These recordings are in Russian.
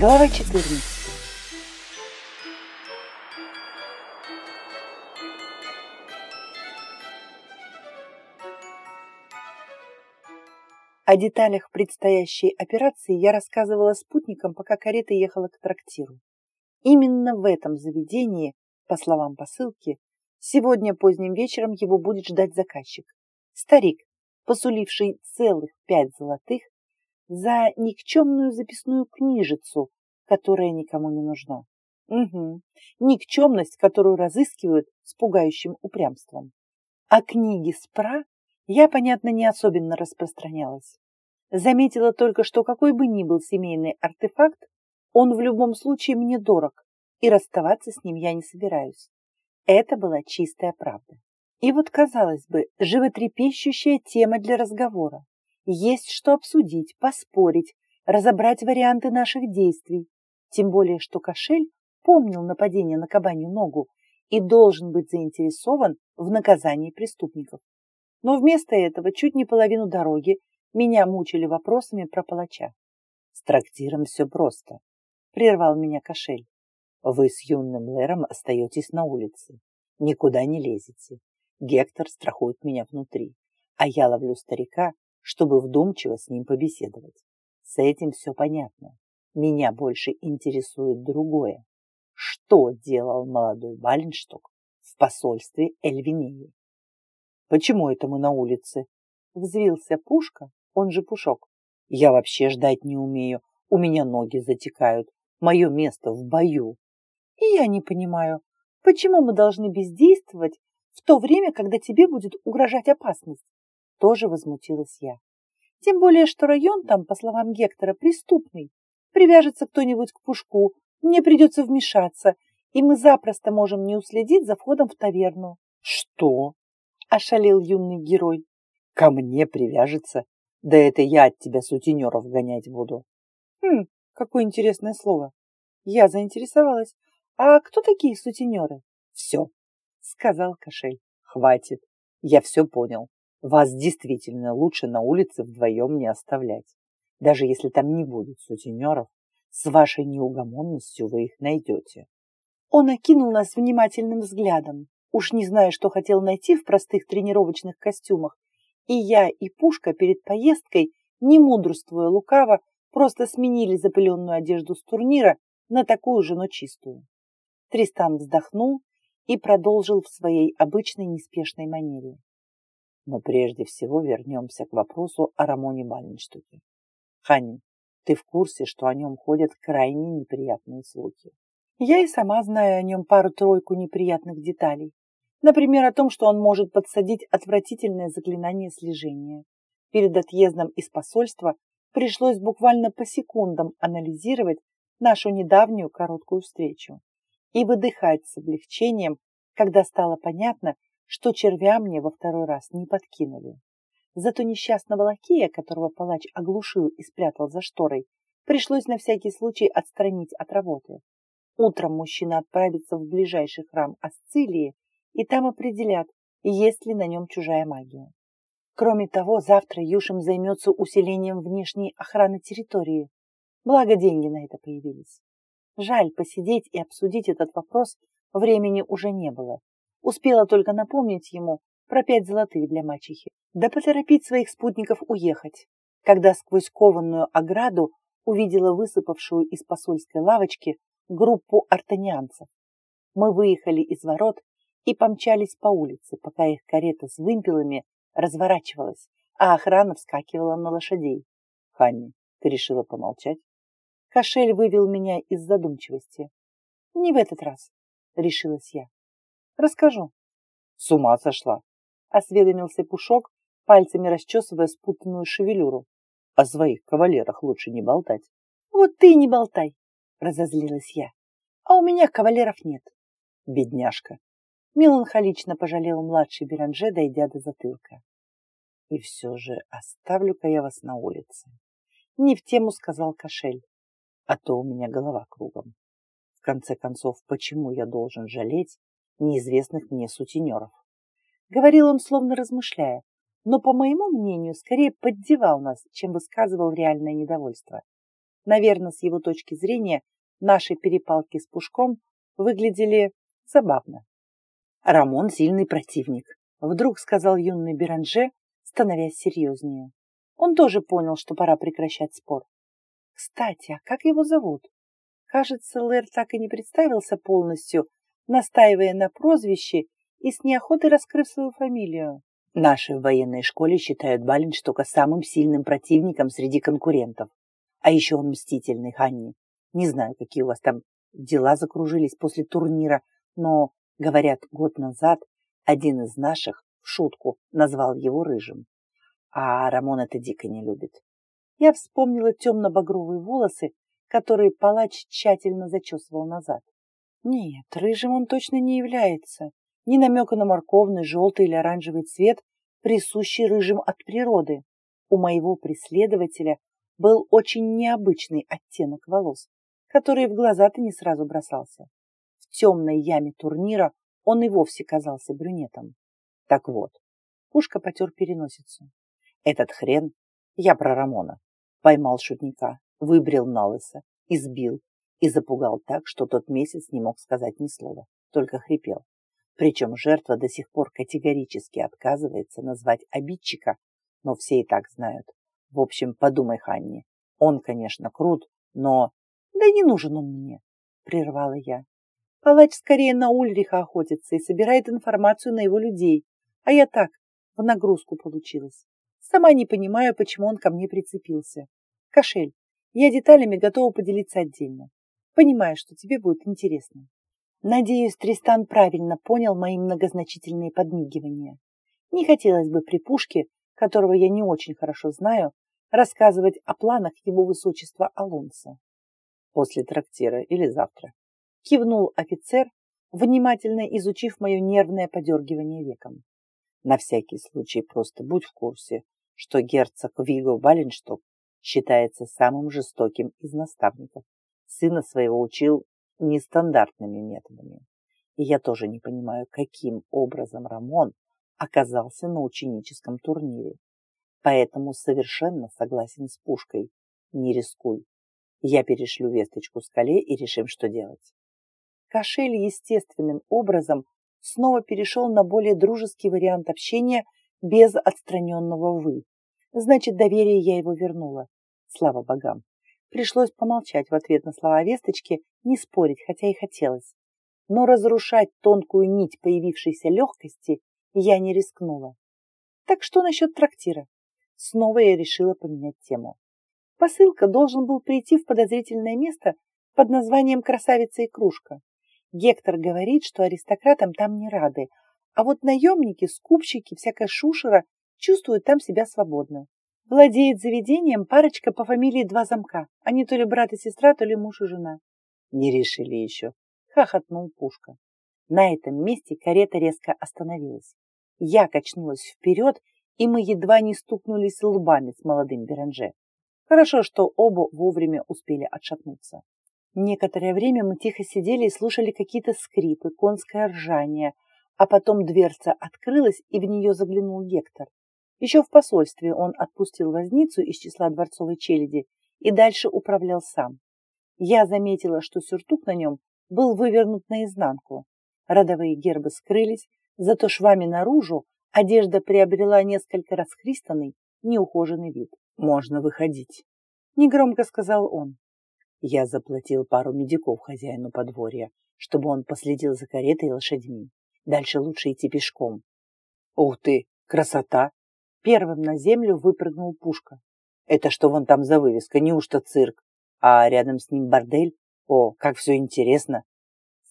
Глава 14. О деталях предстоящей операции я рассказывала спутникам, пока карета ехала к трактиру. Именно в этом заведении, по словам посылки, сегодня поздним вечером его будет ждать заказчик. Старик, посуливший целых пять золотых за никчемную записную книжицу, которая никому не нужна. Угу. Никчемность, которую разыскивают с пугающим упрямством. А книги Спра я, понятно, не особенно распространялась. Заметила только, что какой бы ни был семейный артефакт, он в любом случае мне дорог, и расставаться с ним я не собираюсь. Это была чистая правда. И вот, казалось бы, животрепещущая тема для разговора. Есть что обсудить, поспорить, разобрать варианты наших действий. Тем более, что кошель помнил нападение на кабанью ногу и должен быть заинтересован в наказании преступников. Но вместо этого чуть не половину дороги меня мучили вопросами про палача. С трактиром все просто. Прервал меня кошель. Вы с юным Лером остаетесь на улице. Никуда не лезете. Гектор страхует меня внутри, а я ловлю старика, чтобы вдумчиво с ним побеседовать. С этим все понятно. Меня больше интересует другое. Что делал молодой Валеншток в посольстве Эльвинеи? Почему это мы на улице? Взвился Пушка, он же Пушок. Я вообще ждать не умею. У меня ноги затекают. Мое место в бою. И я не понимаю, почему мы должны бездействовать в то время, когда тебе будет угрожать опасность? Тоже возмутилась я. Тем более, что район там, по словам Гектора, преступный. Привяжется кто-нибудь к пушку, мне придется вмешаться, и мы запросто можем не уследить за входом в таверну. Что? Ошалел юный герой. Ко мне привяжется? Да это я от тебя сутенеров гонять буду. Хм, какое интересное слово. Я заинтересовалась. А кто такие сутенеры? Все, сказал Кошель. Хватит. Я все понял. Вас действительно лучше на улице вдвоем не оставлять. Даже если там не будет сутенеров, с вашей неугомонностью вы их найдете. Он окинул нас внимательным взглядом. Уж не знаю, что хотел найти в простых тренировочных костюмах. И я, и Пушка перед поездкой, не мудрствуя лукаво, просто сменили запыленную одежду с турнира на такую же, но чистую. Тристан вздохнул и продолжил в своей обычной неспешной манере. Но прежде всего вернемся к вопросу о Рамоне Баленштуке. Ханни, ты в курсе, что о нем ходят крайне неприятные слухи? Я и сама знаю о нем пару-тройку неприятных деталей. Например, о том, что он может подсадить отвратительное заклинание слежения. Перед отъездом из посольства пришлось буквально по секундам анализировать нашу недавнюю короткую встречу и выдыхать с облегчением, когда стало понятно, что червя мне во второй раз не подкинули. Зато несчастного лакея, которого палач оглушил и спрятал за шторой, пришлось на всякий случай отстранить от работы. Утром мужчина отправится в ближайший храм Асцилии, и там определят, есть ли на нем чужая магия. Кроме того, завтра Юшим займется усилением внешней охраны территории. Благо деньги на это появились. Жаль, посидеть и обсудить этот вопрос времени уже не было. Успела только напомнить ему про пять золотых для мачехи, да поторопить своих спутников уехать, когда сквозь кованную ограду увидела высыпавшую из посольской лавочки группу артанианцев. Мы выехали из ворот и помчались по улице, пока их карета с вымпелами разворачивалась, а охрана вскакивала на лошадей. «Ханни, ты решила помолчать?» Кошель вывел меня из задумчивости. «Не в этот раз», — решилась я. Расскажу. С ума сошла. Осведомился Пушок, пальцами расчесывая спутанную шевелюру. О своих кавалерах лучше не болтать. Вот ты и не болтай, разозлилась я. А у меня кавалеров нет. Бедняжка. Меланхолично пожалел младший Беранже, дойдя до затылка. И все же оставлю-ка я вас на улице. Не в тему сказал Кошель. А то у меня голова кругом. В конце концов, почему я должен жалеть неизвестных мне сутенеров. Говорил он, словно размышляя, но, по моему мнению, скорее поддевал нас, чем высказывал реальное недовольство. Наверное, с его точки зрения, наши перепалки с Пушком выглядели забавно. Рамон сильный противник, вдруг сказал юный Беранже, становясь серьезнее. Он тоже понял, что пора прекращать спор. Кстати, а как его зовут? Кажется, Лэр так и не представился полностью, настаивая на прозвище и с неохотой раскрыв свою фамилию. Наши в военной школе считают Баленштока самым сильным противником среди конкурентов. А еще он мстительный, Ханни. Не знаю, какие у вас там дела закружились после турнира, но, говорят, год назад один из наших в шутку назвал его рыжим. А Рамон это дико не любит. Я вспомнила темно-багровые волосы, которые палач тщательно зачесывал назад. Нет, рыжим он точно не является. Ни намека на морковный, желтый или оранжевый цвет, присущий рыжим от природы. У моего преследователя был очень необычный оттенок волос, который в глаза-то не сразу бросался. В темной яме турнира он и вовсе казался брюнетом. Так вот, Пушка потер переносицу. Этот хрен, я про Рамона, поймал шутника, выбрил на лысо, избил и запугал так, что тот месяц не мог сказать ни слова, только хрипел. Причем жертва до сих пор категорически отказывается назвать обидчика, но все и так знают. В общем, подумай, Ханни, он, конечно, крут, но... Да не нужен он мне, прервала я. Палач скорее на Ульриха охотится и собирает информацию на его людей, а я так, в нагрузку получилась. Сама не понимаю, почему он ко мне прицепился. Кошель, я деталями готова поделиться отдельно. Понимаю, что тебе будет интересно. Надеюсь, Тристан правильно понял мои многозначительные подмигивания. Не хотелось бы при пушке, которого я не очень хорошо знаю, рассказывать о планах его высочества Алонса. После трактира или завтра. Кивнул офицер, внимательно изучив мое нервное подергивание веком. На всякий случай просто будь в курсе, что герцог Виго Валеншток считается самым жестоким из наставников. Сына своего учил нестандартными методами. И я тоже не понимаю, каким образом Рамон оказался на ученическом турнире. Поэтому совершенно согласен с Пушкой. Не рискуй. Я перешлю весточку скале и решим, что делать. Кошель естественным образом снова перешел на более дружеский вариант общения без отстраненного «вы». Значит, доверие я его вернула. Слава богам. Пришлось помолчать в ответ на слова весточки, не спорить, хотя и хотелось. Но разрушать тонкую нить появившейся легкости я не рискнула. Так что насчет трактира? Снова я решила поменять тему. Посылка должен был прийти в подозрительное место под названием «Красавица и кружка». Гектор говорит, что аристократам там не рады, а вот наемники, скупщики, всякая шушера чувствуют там себя свободно. Владеет заведением парочка по фамилии Два Замка. Они то ли брат и сестра, то ли муж и жена. Не решили еще. Хохотнул Пушка. На этом месте карета резко остановилась. Я качнулась вперед, и мы едва не стукнулись лбами с молодым Беранже. Хорошо, что оба вовремя успели отшатнуться. Некоторое время мы тихо сидели и слушали какие-то скрипы, конское ржание, а потом дверца открылась, и в нее заглянул Гектор. Еще в посольстве он отпустил возницу из числа дворцовой челяди и дальше управлял сам. Я заметила, что сюртук на нем был вывернут наизнанку. Родовые гербы скрылись, зато швами наружу одежда приобрела несколько расхристанный, неухоженный вид. «Можно выходить», — негромко сказал он. Я заплатил пару медиков хозяину подворья, чтобы он последил за каретой и лошадьми. Дальше лучше идти пешком. Ух ты, красота! Первым на землю выпрыгнул Пушка. Это что вон там за вывеска? Неужто цирк? А рядом с ним бордель? О, как все интересно!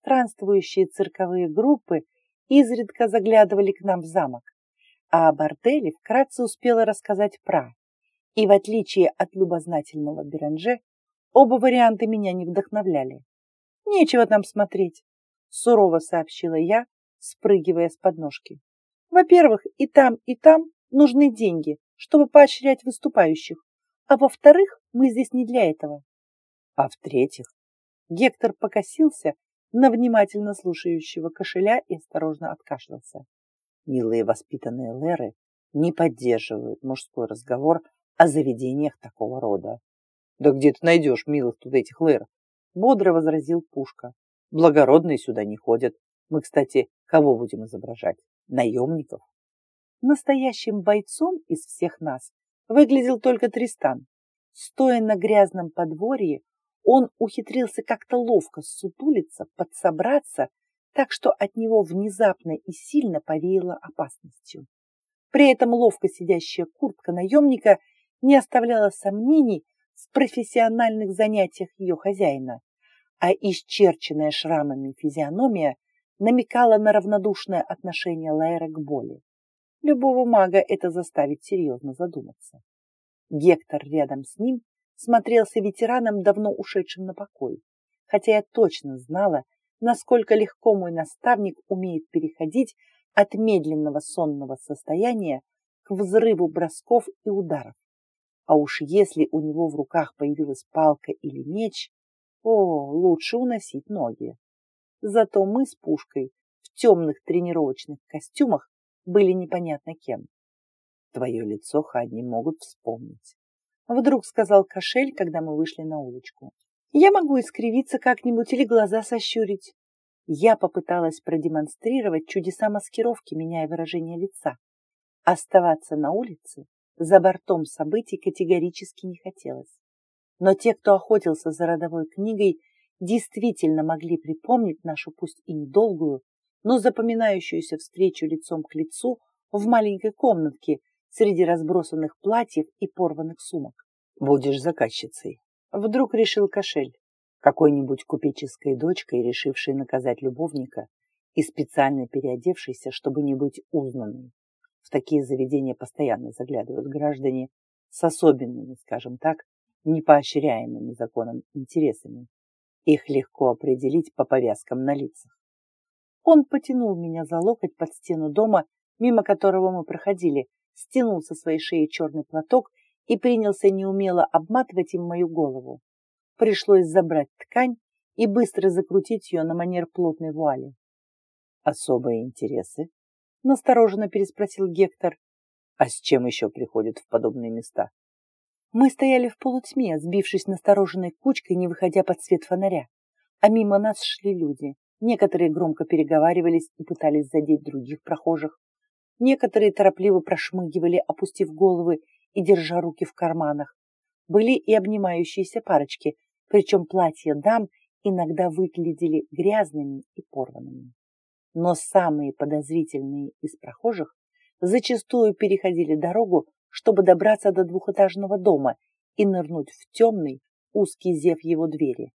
Странствующие цирковые группы изредка заглядывали к нам в замок, а о борделе вкратце успела рассказать Пра. И в отличие от любознательного Беранже, Оба варианта меня не вдохновляли. «Нечего там смотреть», — сурово сообщила я, спрыгивая с подножки. «Во-первых, и там, и там нужны деньги, чтобы поощрять выступающих, а во-вторых, мы здесь не для этого». А в-третьих, Гектор покосился на внимательно слушающего кошеля и осторожно откашлялся. Милые воспитанные Леры не поддерживают мужской разговор о заведениях такого рода. Да где ты найдешь милых тут этих лэров? Бодро возразил Пушка. Благородные сюда не ходят. Мы, кстати, кого будем изображать? Наемников? Настоящим бойцом из всех нас выглядел только Тристан. Стоя на грязном подворье, он ухитрился как-то ловко сутулиться, подсобраться, так что от него внезапно и сильно повеяло опасностью. При этом ловко сидящая куртка наемника не оставляла сомнений в профессиональных занятиях ее хозяина, а исчерченная шрамами физиономия намекала на равнодушное отношение Лайера к боли. Любого мага это заставит серьезно задуматься. Гектор рядом с ним смотрелся ветераном, давно ушедшим на покой, хотя я точно знала, насколько легко мой наставник умеет переходить от медленного сонного состояния к взрыву бросков и ударов. А уж если у него в руках появилась палка или меч, о, лучше уносить ноги. Зато мы с Пушкой в темных тренировочных костюмах были непонятно кем. Твое лицо Хадни могут вспомнить. Вдруг сказал кошель, когда мы вышли на улочку. Я могу искривиться как-нибудь или глаза сощурить. Я попыталась продемонстрировать чудеса маскировки, меняя выражение лица. Оставаться на улице за бортом событий категорически не хотелось. Но те, кто охотился за родовой книгой, действительно могли припомнить нашу пусть и недолгую, но запоминающуюся встречу лицом к лицу в маленькой комнатке среди разбросанных платьев и порванных сумок. «Будешь заказчицей», — вдруг решил кошель какой-нибудь купеческой дочкой, решившей наказать любовника и специально переодевшейся, чтобы не быть узнанной. В такие заведения постоянно заглядывают граждане с особенными, скажем так, непоощряемыми законом интересами. Их легко определить по повязкам на лицах. Он потянул меня за локоть под стену дома, мимо которого мы проходили, стянул со своей шеи черный платок и принялся неумело обматывать им мою голову. Пришлось забрать ткань и быстро закрутить ее на манер плотной вуали. «Особые интересы?» — настороженно переспросил Гектор. «А с чем еще приходят в подобные места?» Мы стояли в полутьме, сбившись настороженной кучкой, не выходя под свет фонаря. А мимо нас шли люди. Некоторые громко переговаривались и пытались задеть других прохожих. Некоторые торопливо прошмыгивали, опустив головы и держа руки в карманах были и обнимающиеся парочки, причем платья дам иногда выглядели грязными и порванными. Но самые подозрительные из прохожих зачастую переходили дорогу, чтобы добраться до двухэтажного дома и нырнуть в темный, узкий зев его двери.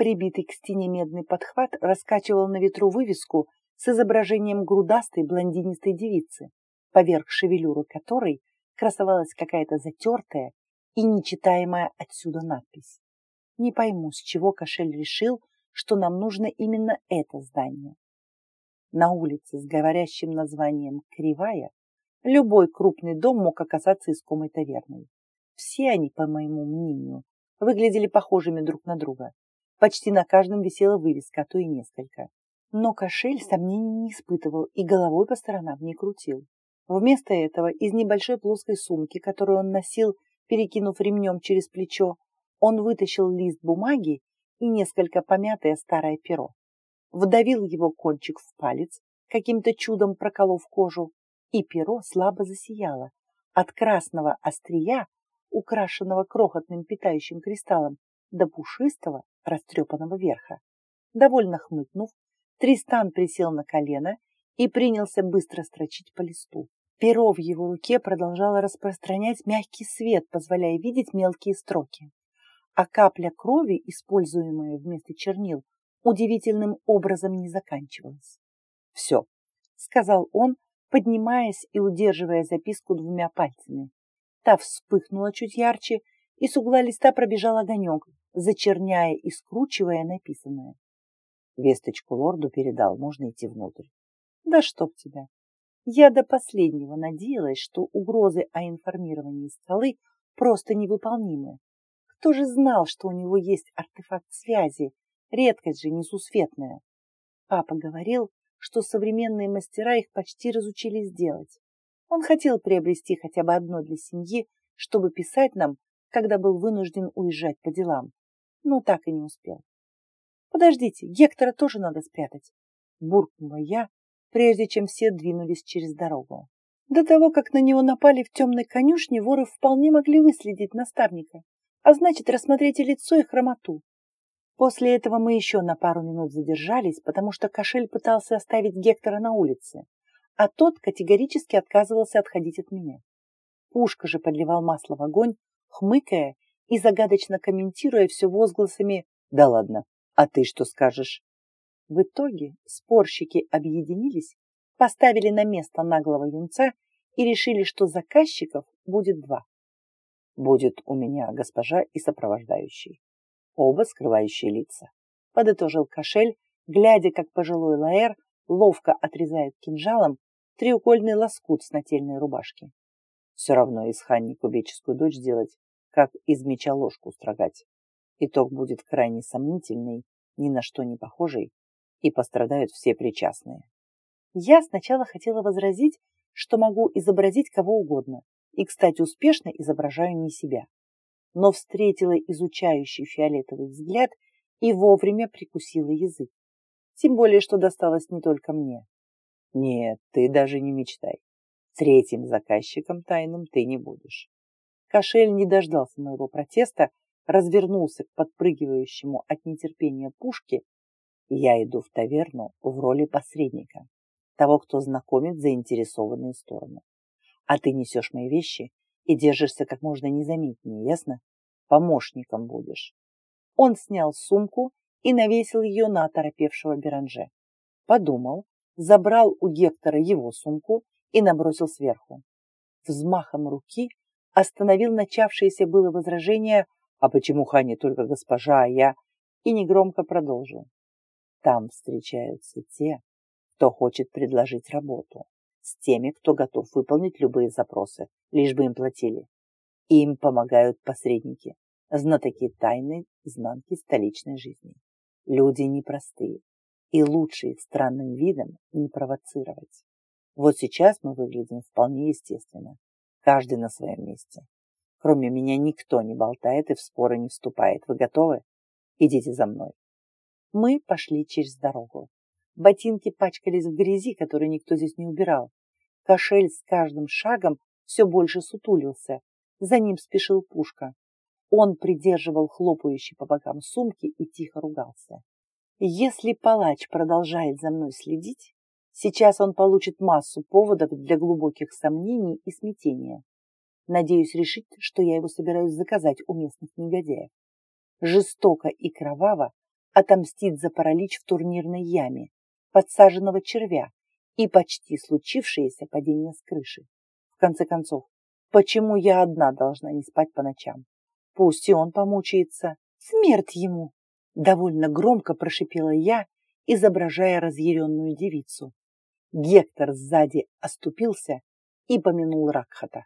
Прибитый к стене медный подхват раскачивал на ветру вывеску с изображением грудастой блондинистой девицы, поверх шевелюры которой красовалась какая-то затертая, и нечитаемая отсюда надпись. Не пойму, с чего Кошель решил, что нам нужно именно это здание. На улице с говорящим названием «Кривая» любой крупный дом мог оказаться искомой таверной. Все они, по моему мнению, выглядели похожими друг на друга. Почти на каждом висела вывеска, а то и несколько. Но кошель сомнений не испытывал и головой по сторонам не крутил. Вместо этого из небольшой плоской сумки, которую он носил Перекинув ремнем через плечо, он вытащил лист бумаги и несколько помятое старое перо. Вдавил его кончик в палец, каким-то чудом проколов кожу, и перо слабо засияло. От красного острия, украшенного крохотным питающим кристаллом, до пушистого, растрепанного верха. Довольно хмыкнув, Тристан присел на колено и принялся быстро строчить по листу. Перо в его руке продолжало распространять мягкий свет, позволяя видеть мелкие строки. А капля крови, используемая вместо чернил, удивительным образом не заканчивалась. «Все», — сказал он, поднимаясь и удерживая записку двумя пальцами. Та вспыхнула чуть ярче, и с угла листа пробежал огонек, зачерняя и скручивая написанное. Весточку лорду передал, можно идти внутрь. «Да чтоб тебя!» Я до последнего надеялась, что угрозы о информировании скалы просто невыполнимы. Кто же знал, что у него есть артефакт связи, редкость же несусветная? Папа говорил, что современные мастера их почти разучились делать. Он хотел приобрести хотя бы одно для семьи, чтобы писать нам, когда был вынужден уезжать по делам, но так и не успел. «Подождите, Гектора тоже надо спрятать», — буркнула я, прежде чем все двинулись через дорогу. До того, как на него напали в темной конюшне, воры вполне могли выследить наставника, а значит, рассмотреть и лицо, и хромоту. После этого мы еще на пару минут задержались, потому что кошель пытался оставить Гектора на улице, а тот категорически отказывался отходить от меня. Пушка же подливал масло в огонь, хмыкая и загадочно комментируя все возгласами «Да ладно, а ты что скажешь?» В итоге спорщики объединились, поставили на место наглого юнца и решили, что заказчиков будет два. Будет у меня госпожа и сопровождающий. Оба скрывающие лица. Подытожил кошель, глядя, как пожилой лаэр ловко отрезает кинжалом треугольный лоскут с нательной рубашки. Все равно из Ханни кубеческую дочь делать, как из меча ложку строгать. Итог будет крайне сомнительный, ни на что не похожий, и пострадают все причастные. Я сначала хотела возразить, что могу изобразить кого угодно, и, кстати, успешно изображаю не себя. Но встретила изучающий фиолетовый взгляд и вовремя прикусила язык. Тем более, что досталось не только мне. Нет, ты даже не мечтай. Третьим заказчиком тайным ты не будешь. Кошель не дождался моего протеста, развернулся к подпрыгивающему от нетерпения пушке. Я иду в таверну в роли посредника, того, кто знакомит заинтересованные стороны. А ты несешь мои вещи и держишься как можно незаметнее, ясно? Помощником будешь. Он снял сумку и навесил ее на оторопевшего Беранже. Подумал, забрал у Гектора его сумку и набросил сверху. Взмахом руки остановил начавшееся было возражение «А почему Хани только госпожа, а я?» и негромко продолжил. Там встречаются те, кто хочет предложить работу, с теми, кто готов выполнить любые запросы, лишь бы им платили. Им помогают посредники, знатоки тайны изнанки столичной жизни. Люди непростые, и лучше их странным видом не провоцировать. Вот сейчас мы выглядим вполне естественно, каждый на своем месте. Кроме меня никто не болтает и в споры не вступает. Вы готовы? Идите за мной. Мы пошли через дорогу. Ботинки пачкались в грязи, которую никто здесь не убирал. Кошель с каждым шагом все больше сутулился. За ним спешил Пушка. Он придерживал хлопающий по бокам сумки и тихо ругался. Если палач продолжает за мной следить, сейчас он получит массу поводов для глубоких сомнений и смятения. Надеюсь решить, что я его собираюсь заказать у местных негодяев. Жестоко и кроваво отомстить за паралич в турнирной яме, подсаженного червя и почти случившееся падение с крыши. В конце концов, почему я одна должна не спать по ночам? Пусть и он помучается. Смерть ему! Довольно громко прошипела я, изображая разъяренную девицу. Гектор сзади оступился и помянул Ракхата.